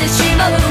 ってしまう